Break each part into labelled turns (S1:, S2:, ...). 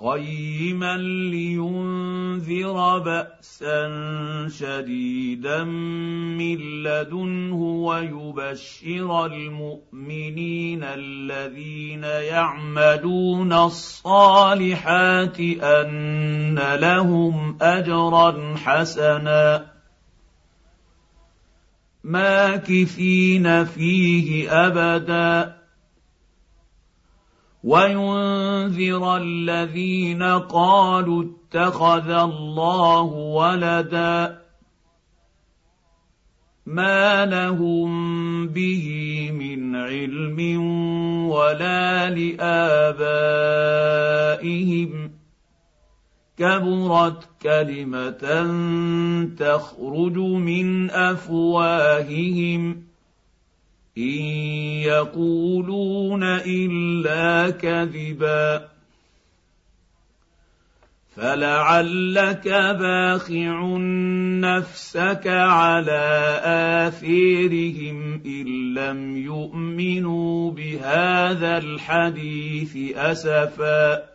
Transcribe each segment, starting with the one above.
S1: قيما لينذر بأسا شديدا من لدنه ويبشر المؤمنين الذين يعملون الصالحات أن لهم أجرا حسنا. ماكثين فيه أبدا. وينذر الذين قالوا اتخذ الله ولدا ما لهم به من علم ولا لابائهم كبرت كلمه تخرج من افواههم ان يقولون الا كذبا فلعلك باخع نفسك على اثيرهم ان لم يؤمنوا بهذا الحديث اسفا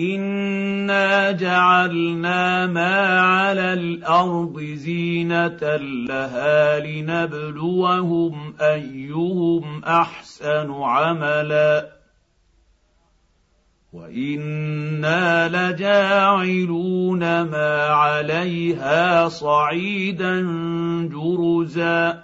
S1: انا جعلنا ما على الأرض زينه لها لنبلوهم ايهم احسن عملا وأنا لجاعلون ما عليها صعيدا جرزا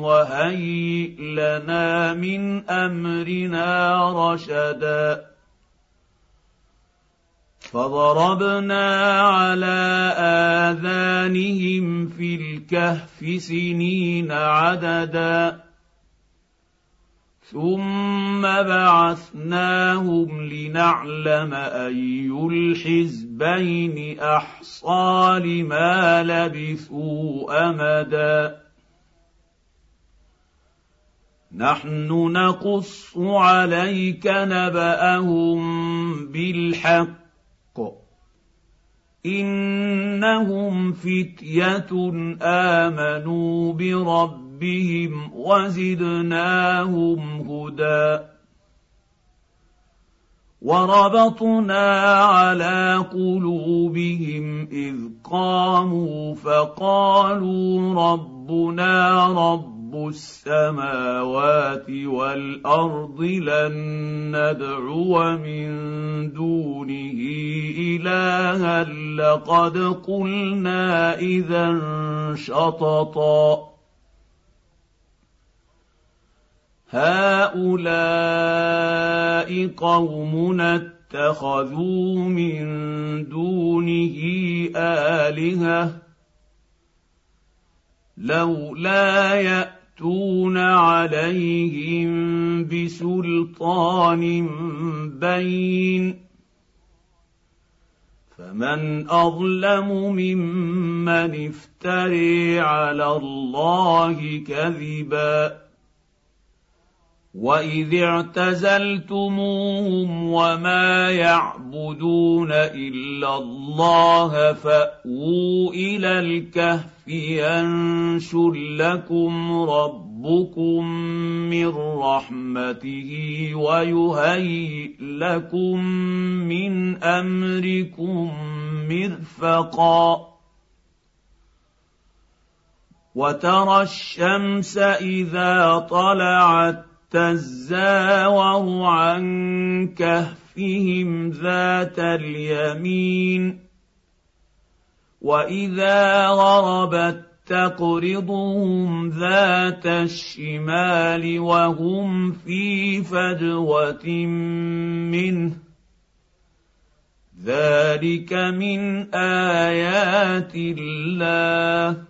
S1: وهيئ لنا من امرنا رشدا فضربنا على اذانهم في الكهف سنين عددا ثم بعثناهم لنعلم اي الحزبين احصى لما لبثوا امدا نحن نقص عليك نبأهم بالحق. إنهم فتية آمنوا بربهم وزدناهم هدى. وربطنا على قلوبهم إذ قاموا فقالوا ربنا رب رب السماوات والأرض لن ندعو من دونه إلها لقد قلنا إذا شططا. هؤلاء قومنا اتخذوا من دونه آلهة. لولا يأتون ياتون عليهم بسلطان بين فمن اظلم ممن افتري على الله كذبا واذ اعتزلتموهم وما يعبدون الا الله فاووا إلى الكهف ينشر لكم ربكم من رحمته ويهيئ لكم من امركم مرفقا وترى الشمس اذا طلعت تزاور عن كهفهم ذات اليمين. واذا غربت تقرضهم ذات الشمال وهم في فجوه منه. ذلك من ايات الله.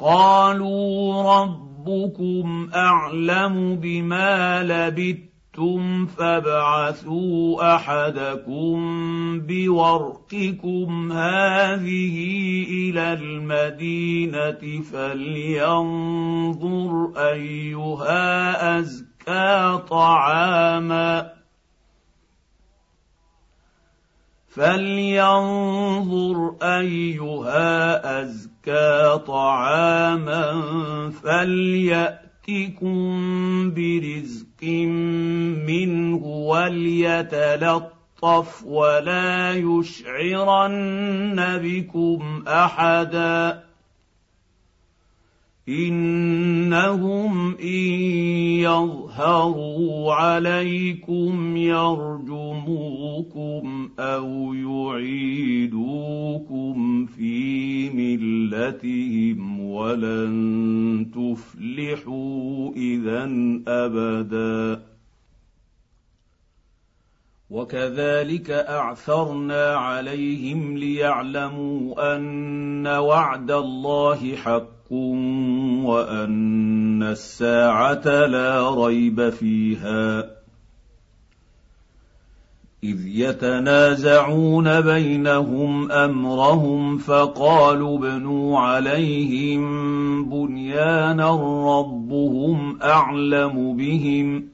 S1: قالوا رب ربكم أعلم بما لبثتم فابعثوا أحدكم بورقكم هذه إلى المدينة فلينظر أيها أزكى طعاما فلينظر أيها أزكى طعاما فليأتكم برزق منه وليتلطف ولا يشعرن بكم أحدا انهم ان يظهروا عليكم يرجموكم أو يعيدوكم في ملتهم ولن تفلحوا اذا ابدا وكذلك اعثرنا عليهم ليعلموا ان وعد الله حق وان الساعة لا ريب فيها اذ يتنازعون بينهم امرهم فقالوا ابنوا عليهم بنيانا ربهم اعلم بهم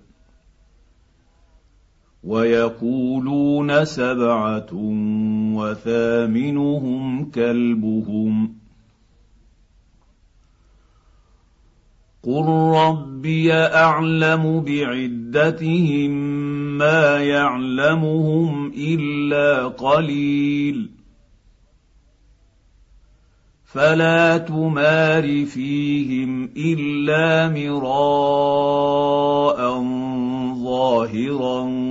S1: ويقولون سبعة وثامنهم كلبهم. قل ربي اعلم بعدتهم ما يعلمهم الا قليل. فلا تمار فيهم الا مراء ظاهرا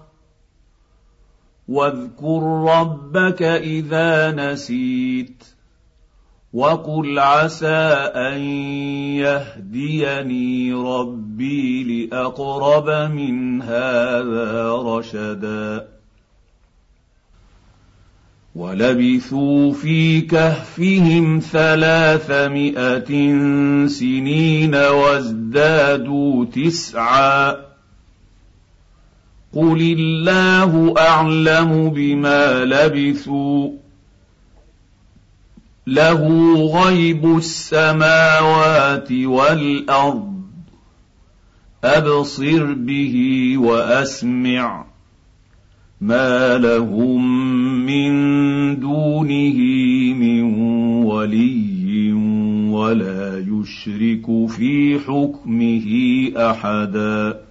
S1: واذكر ربك إذا نسيت وقل عسى أن يهديني ربي لأقرب من هذا رشدا. ولبثوا في كهفهم ثلاثمائة سنين وازدادوا تسعا. قل الله اعلم بما لبثوا له غيب السماوات والارض ابصر به واسمع ما لهم من دونه من ولي ولا يشرك في حكمه احدا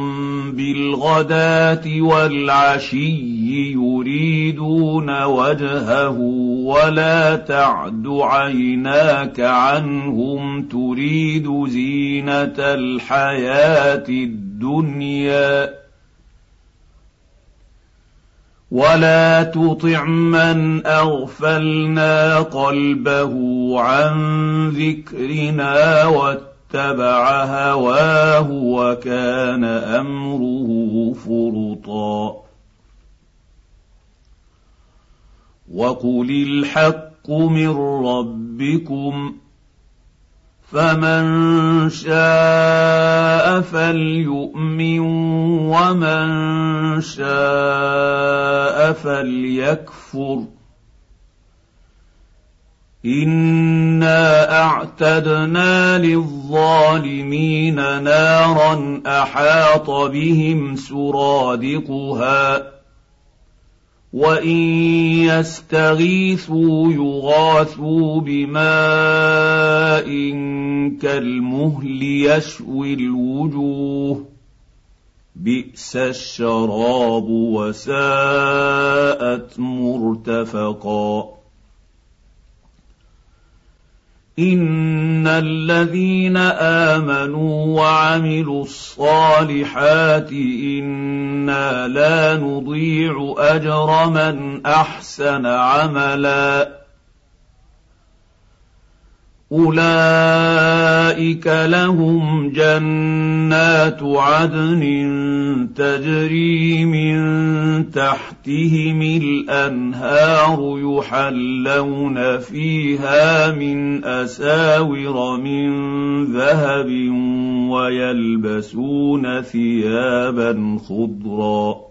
S1: بالغداة والعشي يريدون وجهه ولا تعد عيناك عنهم تريد زينة الحياة الدنيا ولا تطع من أغفلنا قلبه عن ذكرنا واتبع هواه وكان أمره فرطا. وقل الحق من ربكم فمن شاء فليؤمن ومن شاء فليكفر. انا اعتدنا للظالمين نارا احاط بهم سرادقها وان يستغيثوا يغاثوا بماء كالمهل يشوي الوجوه بئس الشراب وساءت مرتفقا ان الذين امنوا وعملوا الصالحات أنا لا نضيع اجر من احسن عملا أولئك لهم جنات عدن تجري من تحتهم الأنهار يحلون فيها من أساور من ذهب ويلبسون ثيابا خضرا.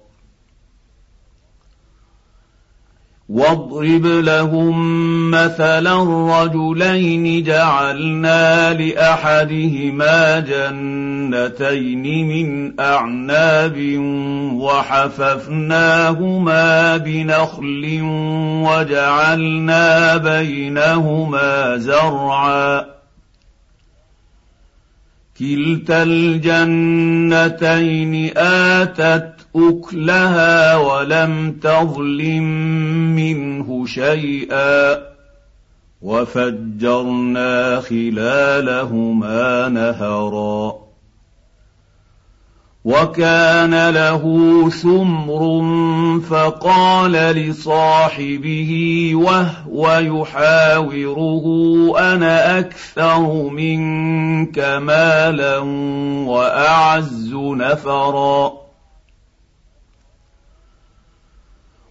S1: واضرب لهم مثلا رجلين جعلنا لأحدهما جنتين من أعناب وحففناهما بنخل وجعلنا بينهما زرعا. كلتا الجنتين آتت أكلها ولم تظلم منه شيئا وفجرنا خلالهما نهرا وكان له ثمر فقال لصاحبه وهو يحاوره أنا أكثر منك مالا وأعز نفرا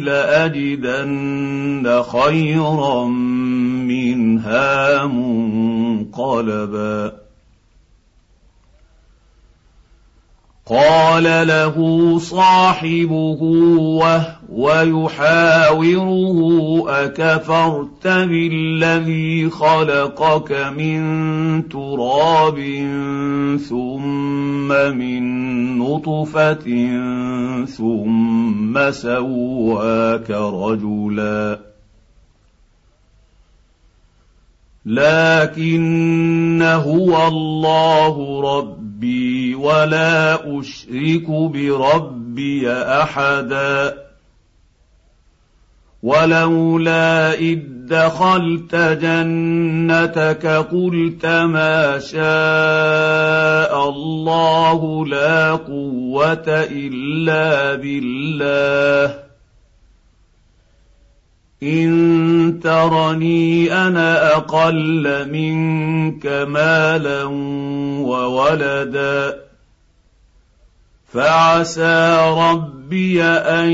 S1: لاجدن خيرا منها منقلبا قال له صاحبه وهو يحاوره أكفرت بالذي خلقك من تراب ثم من نطفة ثم سواك رجلا. لكن هو الله ربي ولا اشرك بربي احدا ولولا اذ دخلت جنتك قلت ما شاء الله لا قوه الا بالله إن ترني أنا أقل منك مالا وولدا فعسى ربي أن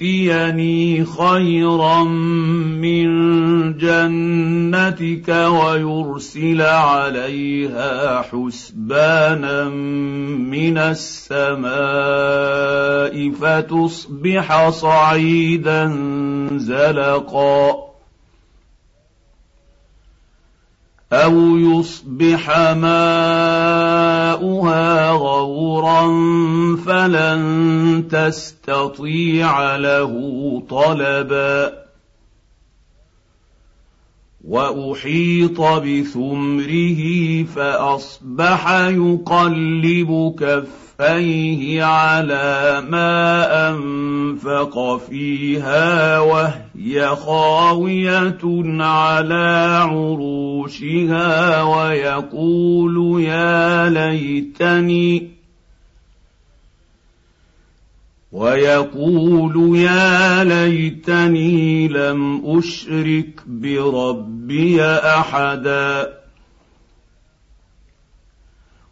S1: يؤتيني خيرا من جنتك ويرسل عليها حسبانا من السماء فتصبح صعيدا زلقا أو يصبح ماؤها غورا فلن تستطيع له طلبا. وأحيط بثمره فأصبح يقلب كفه كفيه على ما أنفق فيها وهي خاوية على عروشها ويقول يا ليتني ويقول يا ليتني لم أشرك بربي أحدا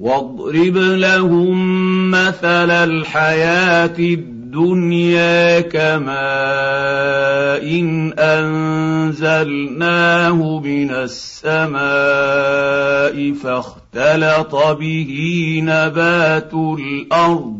S1: واضرب لهم مثل الحياة الدنيا كماء إن أنزلناه من السماء فاختلط به نبات الأرض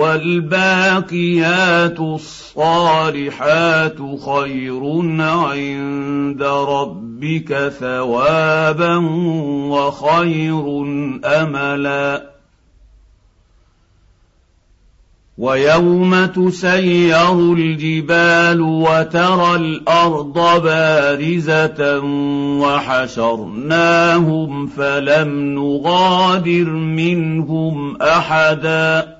S1: والباقيات الصالحات خير عند ربك ثوابا وخير أملا. ويوم تسير الجبال وترى الأرض بارزة وحشرناهم فلم نغادر منهم أحدا.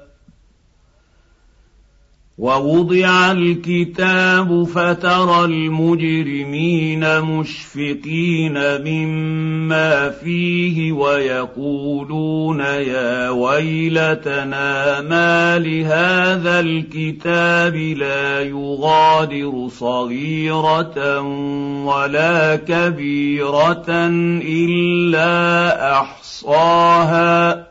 S1: ووضع الكتاب فترى المجرمين مشفقين مما فيه ويقولون يا ويلتنا ما لهذا الكتاب لا يغادر صغيرة ولا كبيرة إلا أحصاها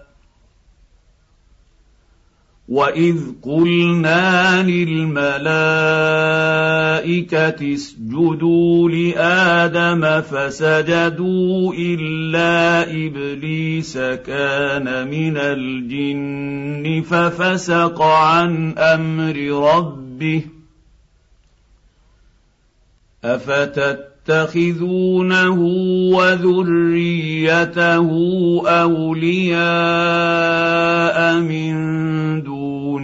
S1: واذ قلنا للملائكه اسجدوا لادم فسجدوا الا ابليس كان من الجن ففسق عن أمر ربه افتتخذونه وذريته اولياء من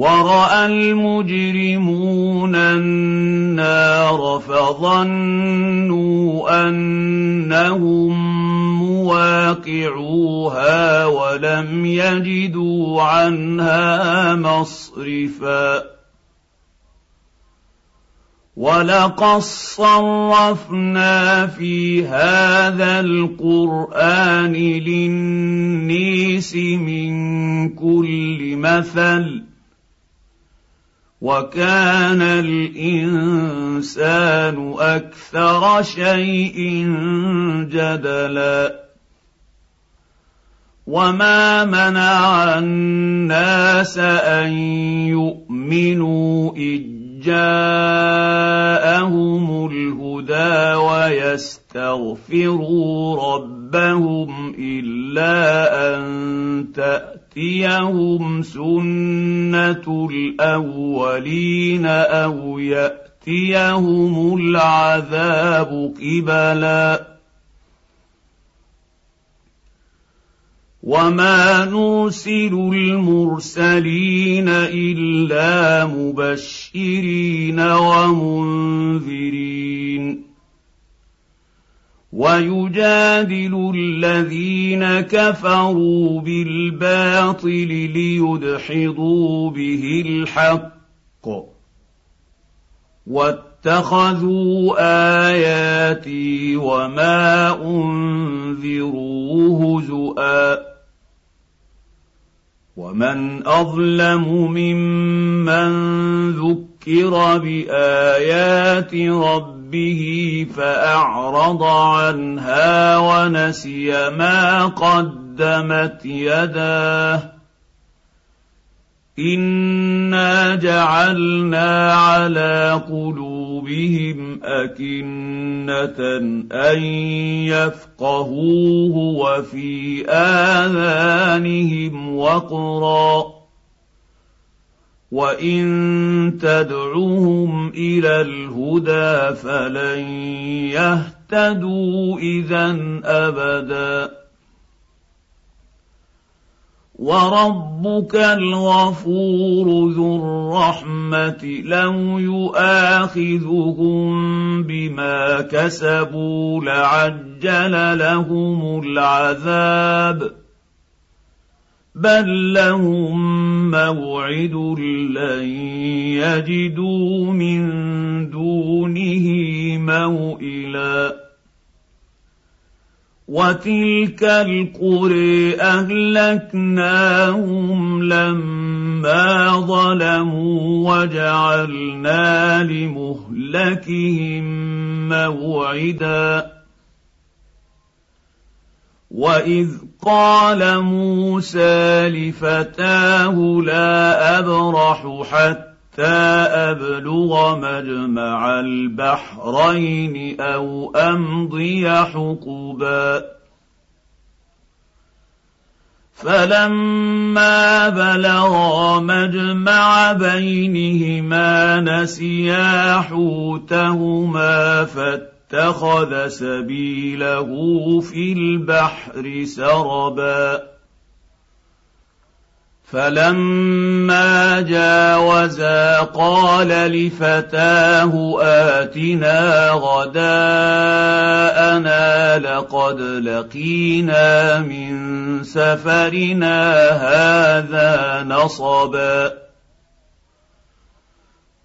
S1: وراى المجرمون النار فظنوا انهم مواقعوها ولم يجدوا عنها مصرفا ولقد صرفنا في هذا القران للنيس من كل مثل وكان الإنسان أكثر شيء جدلا. وما منع الناس أن يؤمنوا إذ جاءهم الهدى ويستغفروا ربهم إلا أن تأتي تاتيهم سنه الاولين أو ياتيهم العذاب قبلا وما نرسل المرسلين الا مبشرين ومنذرين ويجادل الذين كفروا بالباطل ليدحضوا به الحق واتخذوا آياتي وما أنذروا هزؤا ومن أظلم ممن ذكر بآيات ربه ربه فأعرض عنها ونسي ما قدمت يداه. انا جعلنا على قلوبهم اكنه ان يفقهوه وفي اذانهم وقرا وان تدعهم إلى الهدى فلن يهتدوا اذا ابدا وربك الغفور ذو الرحمه لو يؤاخذهم بما كسبوا لعجل لهم العذاب بل لهم موعد لن يجدوا من دونه موئلا وتلك القرى اهلكناهم لما ظلموا وجعلنا لمهلكهم موعدا واذ قال موسى لفتاه لا ابرح حتى ابلغ مجمع البحرين أو امضي حقبا فلما بلغا مجمع بينهما نسيا حوتهما فاتخذ سبيله في البحر سربا. فلما جاوزا قال لفتاه آتنا غداءنا لقد لقينا من سفرنا هذا نصبا.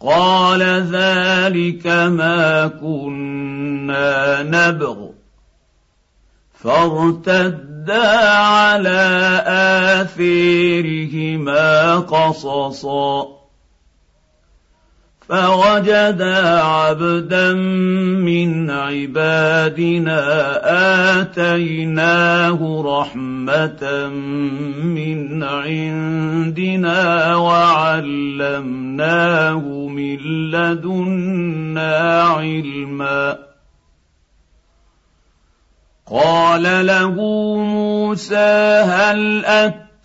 S1: قال ذلك ما كنا نبغ. فارتدا على آثيرهما قصصا. فوجدا عبدا من عبادنا آتيناه رحمة من عندنا وعلمناه من لدنا علما. قال له موسى هل أت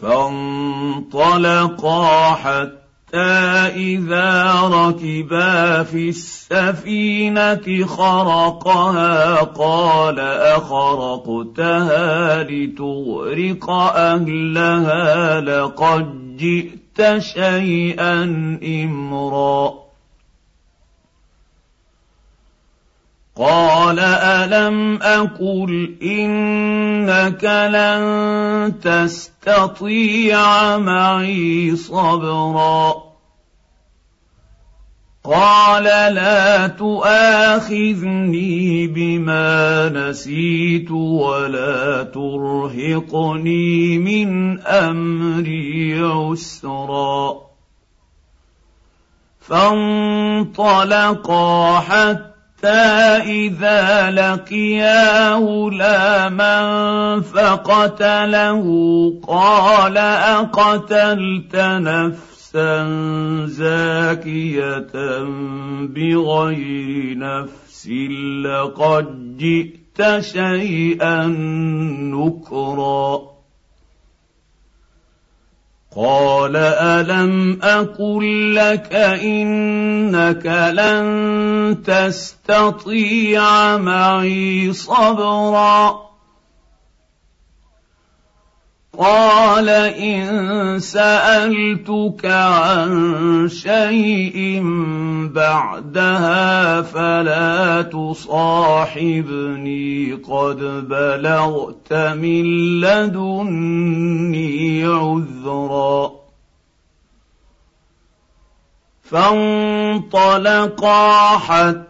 S1: فانطلقا حتى إذا ركبا في السفينة خرقها قال أخرقتها لتغرق أهلها لقد جئت شيئا إمرا قال ألم أقل إنك لن تستطيع معي صبرا قال لا تؤاخذني بما نسيت ولا ترهقني من أمري عسرا فانطلقا حتى حتى اذا لقيا غلاما فقتله قال اقتلت نفسا زاكيه بغير نفس لقد جئت شيئا نكرا قال الم أقل لك انك لن تستطيع معي صبرا قال إن سألتك عن شيء بعدها فلا تصاحبني قد بلغت من لدني عذرا. فانطلقا حتى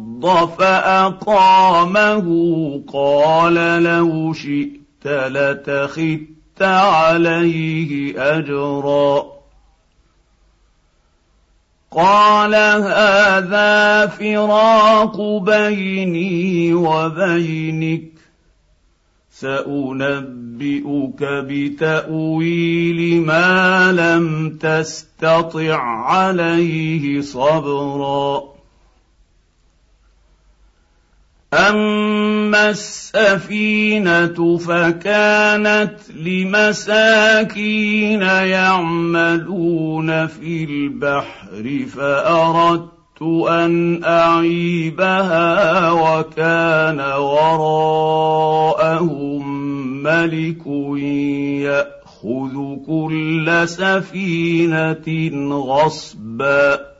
S1: فأقامه. قال لو شئت لتخذت عليه أجرا. قال هذا فراق بيني وبينك. سأنبئك بتأويل ما لم تستطع عليه صبرا. اما السفينه فكانت لمساكين يعملون في البحر فاردت ان اعيبها وكان وراءهم ملك ياخذ كل سفينه غصبا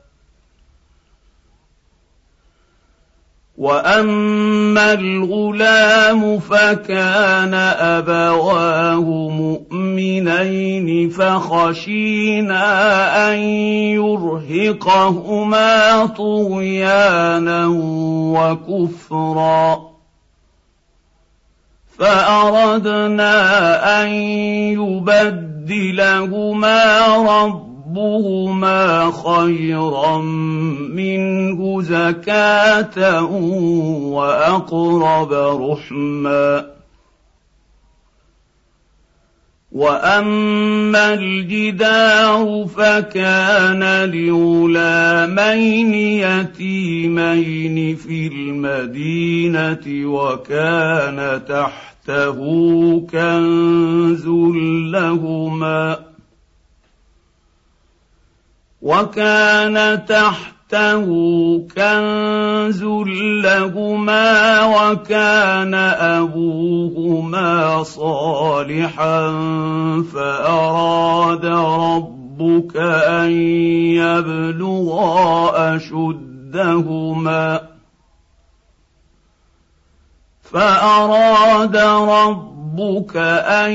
S1: واما الغلام فكان ابواه مؤمنين فخشينا ان يرهقهما طغيانا وكفرا فاردنا ان يبدلهما رب ربهما خيرا منه زكاه واقرب رحما واما الجدار فكان لغلامين يتيمين في المدينة وكان تحته كنز لهما وكان تحته كنز لهما وكان أبوهما صالحا فأراد ربك أن يبلغا أشدهما فأراد ربك أن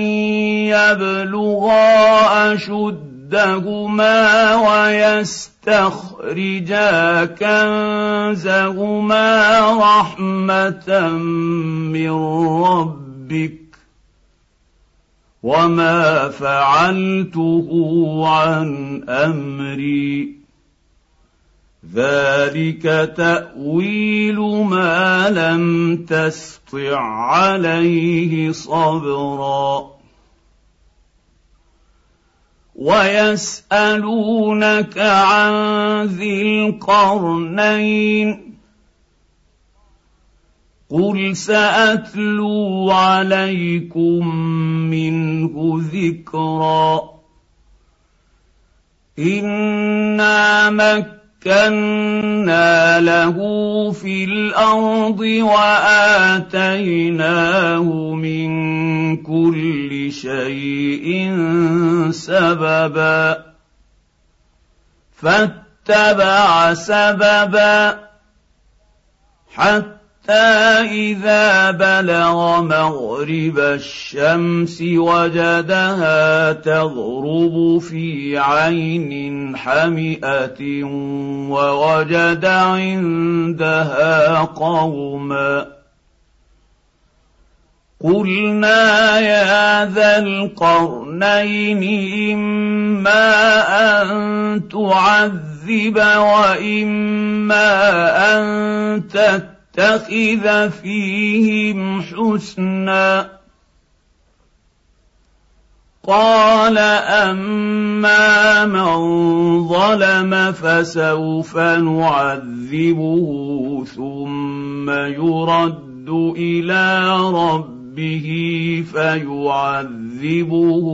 S1: يبلغا اشدهما رُشُدَّهُمَا وَيَسْتَخْرِجَا كَنزَهُمَا رَحْمَةً مِّن رَّبِّكَ ۚ وَمَا فَعَلْتُهُ عَنْ أَمْرِي ۚ. ذَٰلِكَ تَأْوِيلُ مَا لَمْ تَسْطِع عَّلَيْهِ صَبْرًا. ويسألونك عن ذي القرنين قل سأتلو عليكم منه ذكرا إنا مك مكنا له في الأرض وآتيناه من كل شيء سببا فاتبع سببا حتى إذا بلغ مغرب الشمس وجدها تغرب في عين حمئة ووجد عندها قوما. قلنا يا ذا القرنين إما أن تعذب وإما أن تتقى يتخذ فيهم حسنا. قال أما من ظلم فسوف نعذبه ثم يرد إلى ربه. فيعذبه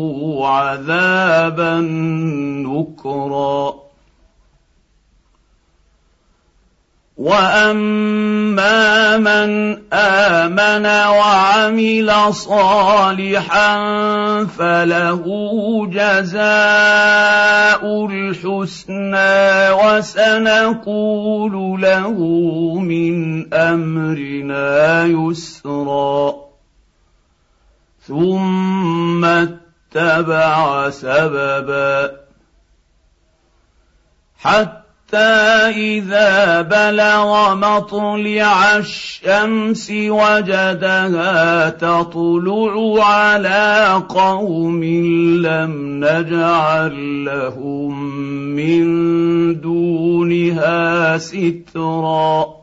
S1: عذابا نكرا. واما من امن وعمل صالحا فله جزاء الحسنى وسنقول له من امرنا يسرا. ثم اتبع سببا. حتى إذا بلغ مطلع الشمس وجدها تطلع على قوم لم نجعل لهم من دونها سترا.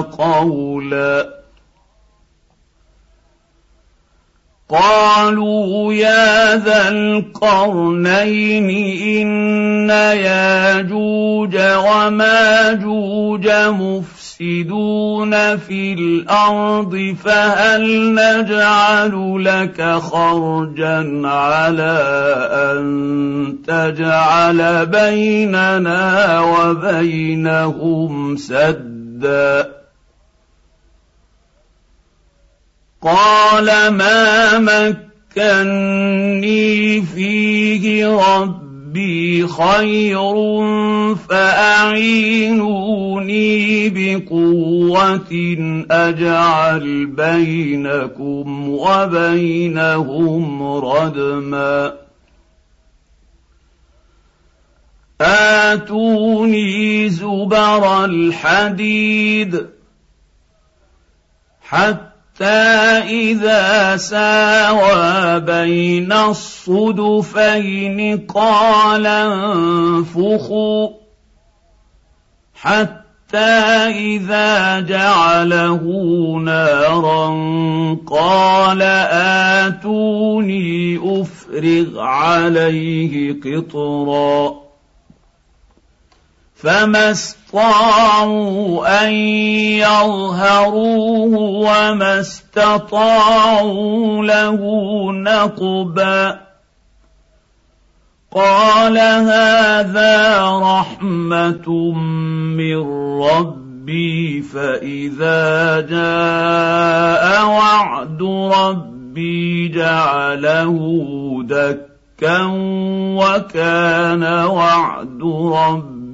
S1: قولا. قالوا يا ذا القرنين إن ياجوج وماجوج مفسدون في الأرض فهل نجعل لك خرجا على أن تجعل بيننا وبينهم سدا؟ قال ما مكني فيه ربي خير فأعينوني بقوة أجعل بينكم وبينهم ردما. آتوني زبر الحديد حتى حتى اذا ساوى بين الصدفين قال انفخوا حتى اذا جعله نارا قال اتوني افرغ عليه قطرا فما استطاعوا ان يظهروه وما استطاعوا له نقبا قال هذا رحمه من ربي فاذا جاء وعد ربي جعله دكا وكان وعد ربي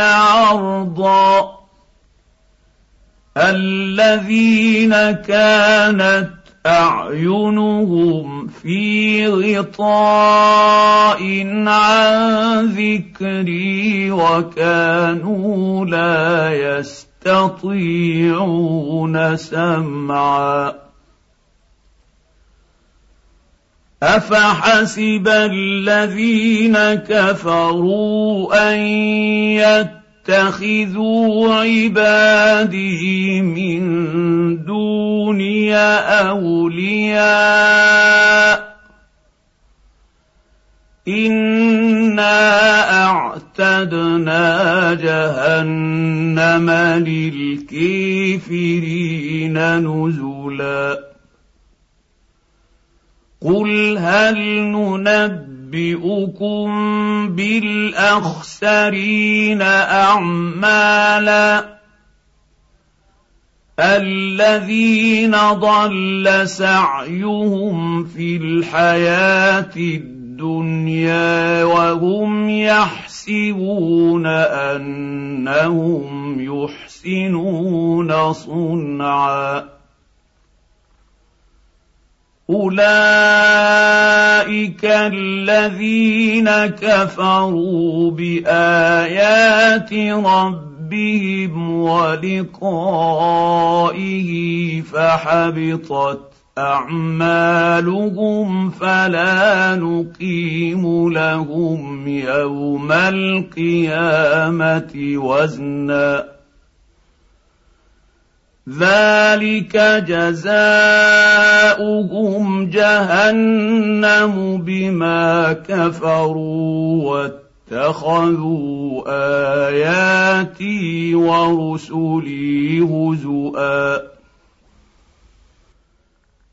S1: عرضا الذين كانت أعينهم في غطاء عن ذكري وكانوا لا يستطيعون سمعا. افحسب الذين كفروا ان يتخذوا عبادي من دوني اولياء انا اعتدنا جهنم للكافرين نزلا قل هل ننبئكم بالاخسرين اعمالا الذين ضل سعيهم في الحياة الدنيا وهم يحسبون انهم يحسنون صنعا اولئك الذين كفروا بايات ربهم ولقائه فحبطت اعمالهم فلا نقيم لهم يوم القيامه وزنا ذلك جزاؤهم جهنم بما كفروا واتخذوا اياتي ورسلي هزؤا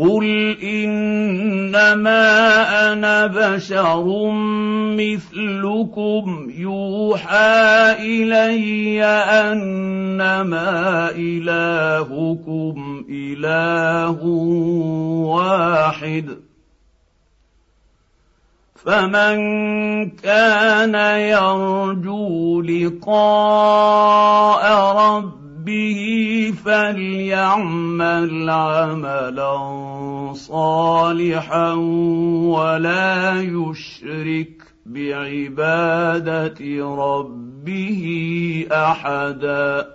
S1: قل انما أنا بشر مثلكم يوحى الي انما الهكم اله واحد فمن كان يرجو لقاء ربه ربه فليعمل عملا صالحا ولا يشرك بعبادة ربه أحدا.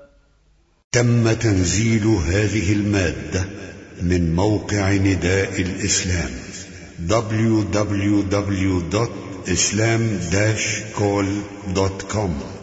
S2: تم تنزيل هذه المادة من موقع نداء الإسلام www.islam-call.com